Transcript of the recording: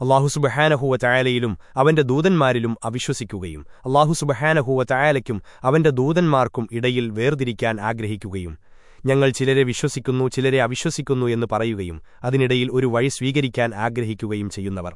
അള്ളാഹു സുബഹാനഹുവ അവന്റെ ദൂതന്മാരിലും അവിശ്വസിക്കുകയും അള്ളാഹു സുബഹാനഹുവ ചായാലയ്ക്കും അവന്റെ ദൂതന്മാർക്കും ഇടയിൽ വേർതിരിക്കാൻ ആഗ്രഹിക്കുകയും. ഞങ്ങൾ ചിലരെ വിശ്വസിക്കുന്നു ചിലരെ അവിശ്വസിക്കുന്നു എന്ന് പറയുകയും അതിനിടയിൽ ഒരു വഴി സ്വീകരിക്കാൻ ആഗ്രഹിക്കുകയും ചെയ്യുന്നവർ.